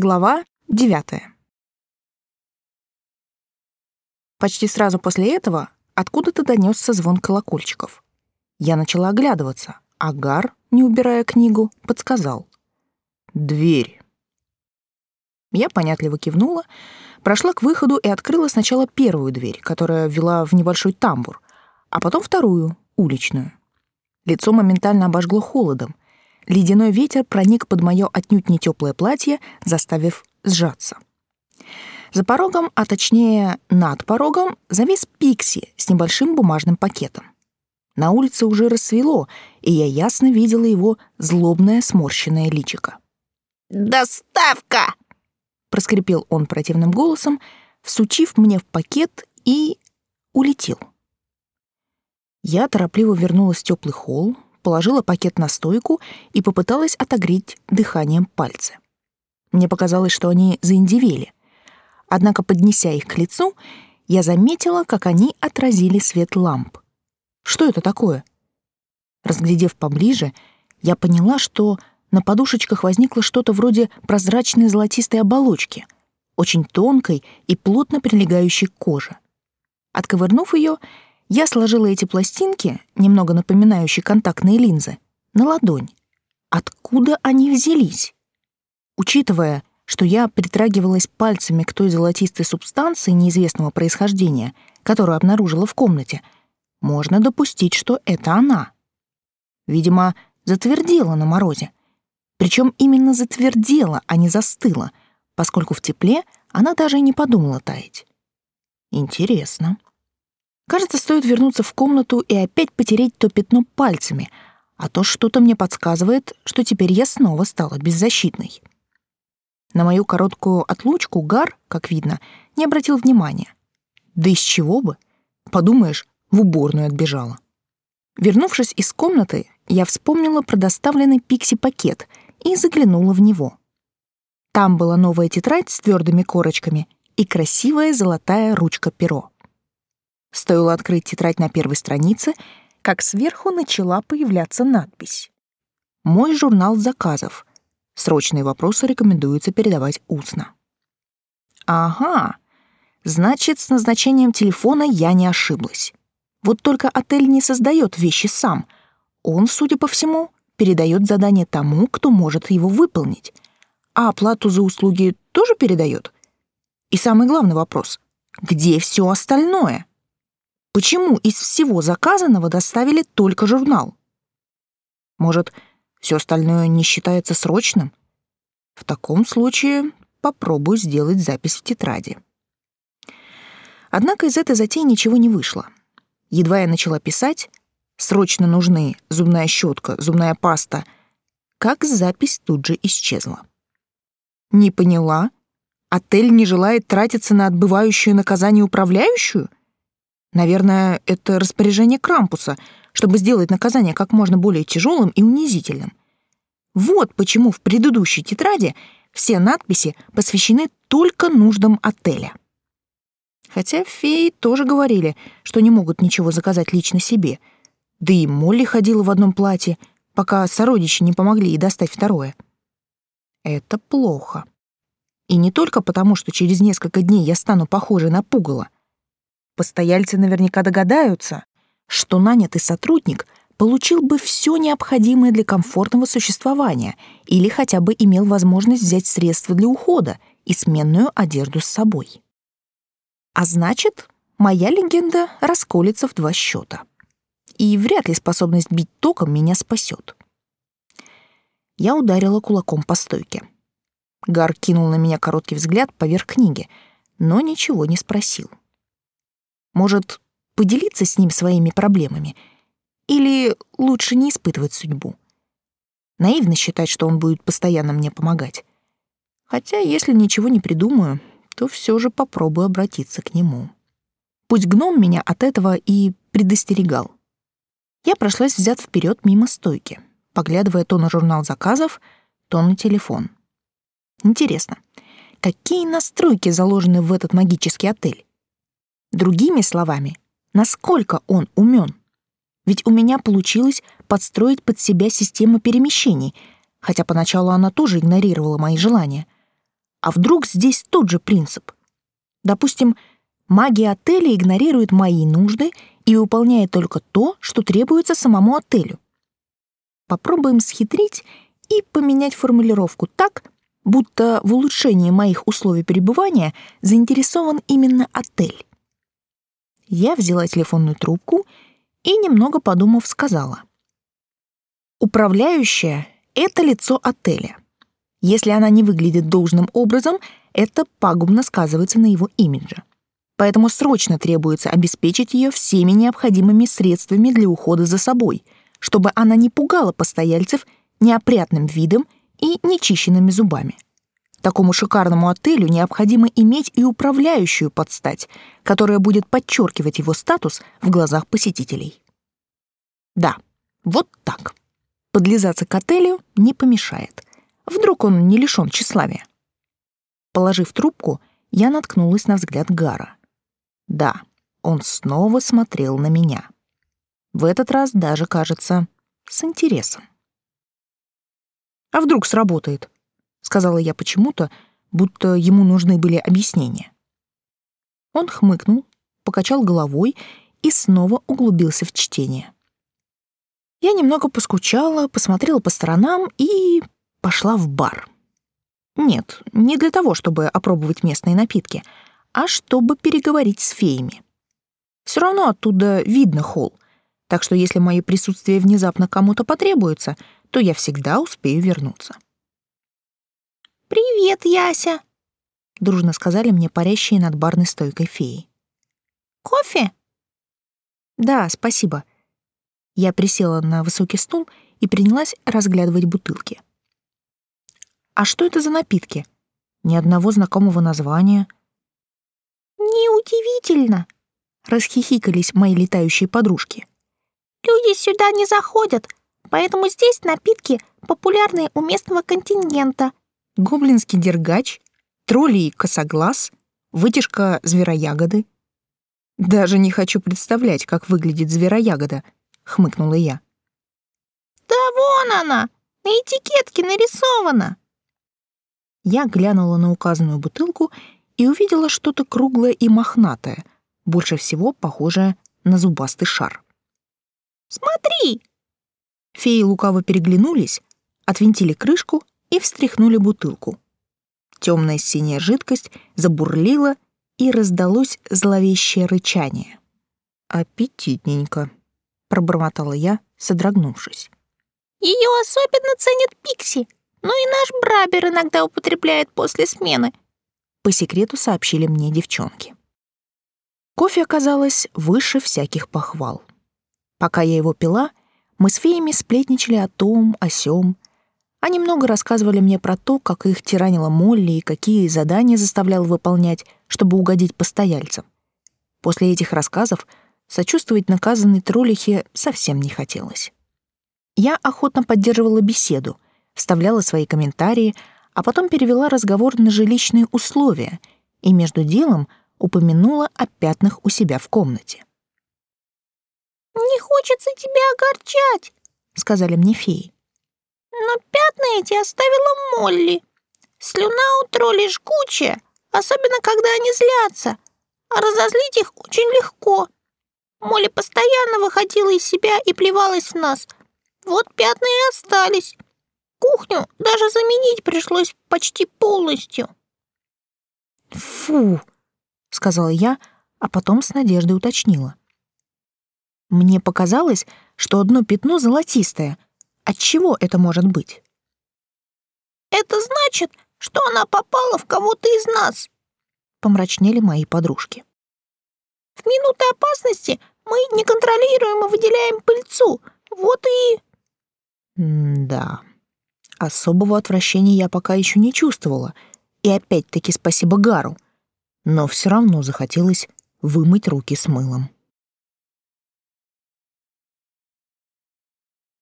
Глава девятая. Почти сразу после этого откуда-то донесся звон колокольчиков. Я начала оглядываться, а Гар, не убирая книгу, подсказал. «Дверь». Я понятливо кивнула, прошла к выходу и открыла сначала первую дверь, которая вела в небольшой тамбур, а потом вторую, уличную. Лицо моментально обожгло холодом — Ледяной ветер проник под мое отнюдь не теплое платье, заставив сжаться. За порогом, а точнее над порогом, завис Пикси с небольшим бумажным пакетом. На улице уже рассвело, и я ясно видела его злобное сморщенное личико. «Доставка!» — проскрипел он противным голосом, всучив мне в пакет и улетел. Я торопливо вернулась в теплый холл, положила пакет на стойку и попыталась отогреть дыханием пальцы. Мне показалось, что они заиндивели. Однако, поднеся их к лицу, я заметила, как они отразили свет ламп. Что это такое? Разглядев поближе, я поняла, что на подушечках возникло что-то вроде прозрачной золотистой оболочки, очень тонкой и плотно прилегающей к коже. Отковырнув ее, я сложила эти пластинки, немного напоминающие контактные линзы, на ладонь. Откуда они взялись? Учитывая, что я притрагивалась пальцами к той золотистой субстанции неизвестного происхождения, которую обнаружила в комнате, можно допустить, что это она. Видимо, затвердела на морозе. Причем именно затвердела, а не застыла, поскольку в тепле она даже и не подумала таять. Интересно. Кажется, стоит вернуться в комнату и опять потереть то пятно пальцами, а то что-то мне подсказывает, что теперь я снова стала беззащитной. На мою короткую отлучку Гар, как видно, не обратил внимания. Да из чего бы? Подумаешь, в уборную отбежала. Вернувшись из комнаты, я вспомнила про доставленный Пикси-пакет и заглянула в него. Там была новая тетрадь с твердыми корочками и красивая золотая ручка-перо. Стоило открыть тетрадь на первой странице, как сверху начала появляться надпись. «Мой журнал заказов. Срочные вопросы рекомендуется передавать устно». «Ага, значит, с назначением телефона я не ошиблась. Вот только отель не создает вещи сам. Он, судя по всему, передает задание тому, кто может его выполнить. А оплату за услуги тоже передает? И самый главный вопрос — где все остальное?» Почему из всего заказанного доставили только журнал? Может, все остальное не считается срочным? В таком случае попробую сделать запись в тетради. Однако из этой затеи ничего не вышло. Едва я начала писать, срочно нужны зубная щетка, зубная паста, как запись тут же исчезла. Не поняла? Отель не желает тратиться на отбывающую наказание управляющую? Наверное, это распоряжение Крампуса, чтобы сделать наказание как можно более тяжелым и унизительным. Вот почему в предыдущей тетради все надписи посвящены только нуждам отеля. Хотя феи тоже говорили, что не могут ничего заказать лично себе. Да и Молли ходила в одном платье, пока сородичи не помогли ей достать второе. Это плохо. И не только потому, что через несколько дней я стану похожей на пугало — Постояльцы наверняка догадаются, что нанятый сотрудник получил бы все необходимое для комфортного существования или хотя бы имел возможность взять средства для ухода и сменную одежду с собой. А значит, моя легенда расколется в два счета. И вряд ли способность бить током меня спасет. Я ударила кулаком по стойке. Гар кинул на меня короткий взгляд поверх книги, но ничего не спросил. Может, поделиться с ним своими проблемами? Или лучше не испытывать судьбу? Наивно считать, что он будет постоянно мне помогать. Хотя, если ничего не придумаю, то все же попробую обратиться к нему. Пусть гном меня от этого и предостерегал. Я прошлась взят вперед мимо стойки, поглядывая то на журнал заказов, то на телефон. Интересно, какие настройки заложены в этот магический отель? Другими словами, насколько он умен? Ведь у меня получилось подстроить под себя систему перемещений, хотя поначалу она тоже игнорировала мои желания. А вдруг здесь тот же принцип? Допустим, магия отеля игнорирует мои нужды и выполняет только то, что требуется самому отелю. Попробуем схитрить и поменять формулировку так, будто в улучшении моих условий пребывания заинтересован именно отель. Я взяла телефонную трубку и, немного подумав, сказала. Управляющая — это лицо отеля. Если она не выглядит должным образом, это пагубно сказывается на его имидже. Поэтому срочно требуется обеспечить ее всеми необходимыми средствами для ухода за собой, чтобы она не пугала постояльцев неопрятным видом и нечищенными зубами. Такому шикарному отелю необходимо иметь и управляющую подстать, которая будет подчеркивать его статус в глазах посетителей. Да, вот так. Подлизаться к отелю не помешает. Вдруг он не лишён тщеславия. Положив трубку, я наткнулась на взгляд Гара. Да, он снова смотрел на меня. В этот раз даже, кажется, с интересом. «А вдруг сработает?» — сказала я почему-то, будто ему нужны были объяснения. Он хмыкнул, покачал головой и снова углубился в чтение. Я немного поскучала, посмотрела по сторонам и пошла в бар. Нет, не для того, чтобы опробовать местные напитки, а чтобы переговорить с феями. Все равно оттуда видно холл, так что если мое присутствие внезапно кому-то потребуется, то я всегда успею вернуться. «Привет, Яся!» — дружно сказали мне парящие над барной стойкой феи. «Кофе?» «Да, спасибо», я присела на высокий стул и принялась разглядывать бутылки. А что это за напитки? Ни одного знакомого названия. Неудивительно, расхихикались мои летающие подружки. Люди сюда не заходят, поэтому здесь напитки популярные у местного контингента. Гоблинский дергач, тролли и косоглаз, вытяжка звероягоды. Даже не хочу представлять, как выглядит звероягода — хмыкнула я. Да вон она, на этикетке нарисована. Я глянула на указанную бутылку и увидела что-то круглое и мохнатое, больше всего похожее на зубастый шар. Смотри! Феи лукаво переглянулись, отвинтили крышку и встряхнули бутылку. Темная синяя жидкость забурлила, и раздалось зловещее рычание. Аппетитненько пробормотала я, содрогнувшись. Ее особенно ценят Пикси, но и наш Брабер иногда употребляет после смены. По секрету сообщили мне девчонки. Кофе оказалось выше всяких похвал. Пока я его пила, мы с феями сплетничали о том, о сём. Они много рассказывали мне про то, как их тиранила Молли и какие задания заставлял выполнять, чтобы угодить постояльцам. После этих рассказов Сочувствовать наказанной троллихе совсем не хотелось. Я охотно поддерживала беседу, вставляла свои комментарии, а потом перевела разговор на жилищные условия и между делом упомянула о пятнах у себя в комнате. «Не хочется тебя огорчать», — сказали мне феи. «Но пятна эти оставила Молли. Слюна у троллей жгучая, особенно когда они злятся, а разозлить их очень легко. Молли постоянно выходила из себя и плевалась в нас. Вот пятна и остались. Кухню даже заменить пришлось почти полностью. «Фу!» — сказала я, а потом с надеждой уточнила. Мне показалось, что одно пятно золотистое. От чего это может быть? Это значит, что она попала в кого-то из нас, помрачнели мои подружки. В минуты опасности мы неконтролируемо выделяем пыльцу. Вот и...» «Да, особого отвращения я пока еще не чувствовала. И опять-таки спасибо Гару. Но все равно захотелось вымыть руки с мылом».